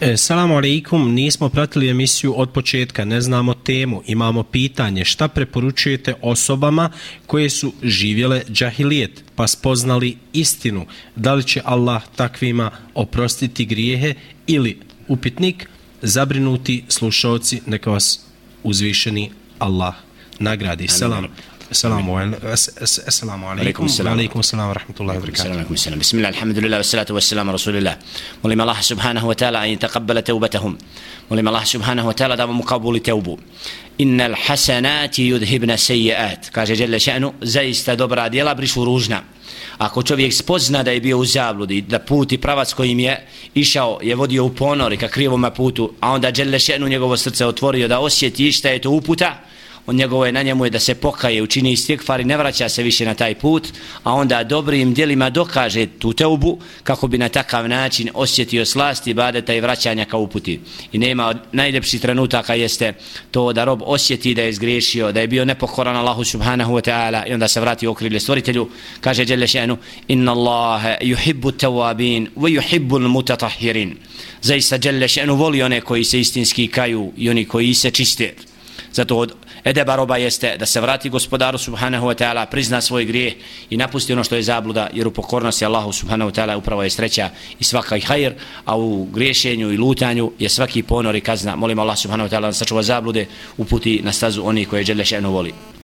E, Salamu alaikum, nismo pratili emisiju od početka, ne znamo temu, imamo pitanje šta preporučujete osobama koje su živjele džahilijet pa spoznali istinu, da li će Allah takvima oprostiti grijehe ili upitnik, zabrinuti slušalci, neka vas uzvišeni Allah nagradi. Salam. Assalamu alaikum. Alaikum salam wa rahmatullahi wa barakatuh. Bismillah, alhamdulillah, wa salatu wa salam, rasulillah. Molim Allah subhanahu wa ta'ala an taqabbala tawbatahum. Molim Allah subhanahu wa ta'ala da vam ukabuli tawbu. Inna al-hasanati yudhibna sayyi'at. Kaže Jelle še'nu, zaista dobra djela brišu ružna. Ako čovjek spozna da je bio u zabludi, da put i pravac kojim je išao, je vodio u ponor i ka krivom putu, a onda Jelle še'nu njegovo srce otvorio da osjeti šta je to uputa, on njegovo je na njemu je da se pokaje, učini istigfar i ne vraća se više na taj put, a onda dobrim dijelima dokaže tu teubu kako bi na takav način osjetio slasti badeta i vraćanja ka uputi. I nema od najljepših trenutaka jeste to da rob osjeti da je zgriješio, da je bio nepokoran Allahu subhanahu wa ta'ala i onda se vrati u okrilje stvoritelju, kaže Đele še'nu, inna Allahe yuhibbu tawabin wa yuhibbu mutatahirin. Zaista Đele še'nu voli one koji se istinski kaju i oni koji se čiste. Zato od edeba roba jeste da se vrati gospodaru subhanahu wa ta'ala, prizna svoj grijeh i napusti ono što je zabluda, jer u pokornosti Allahu subhanahu wa ta'ala upravo je sreća i svaka i hajr, a u griješenju i lutanju je svaki ponor i kazna. Molim Allah subhanahu wa ta'ala da sačuva zablude, uputi na stazu onih koje žele še'nu voli.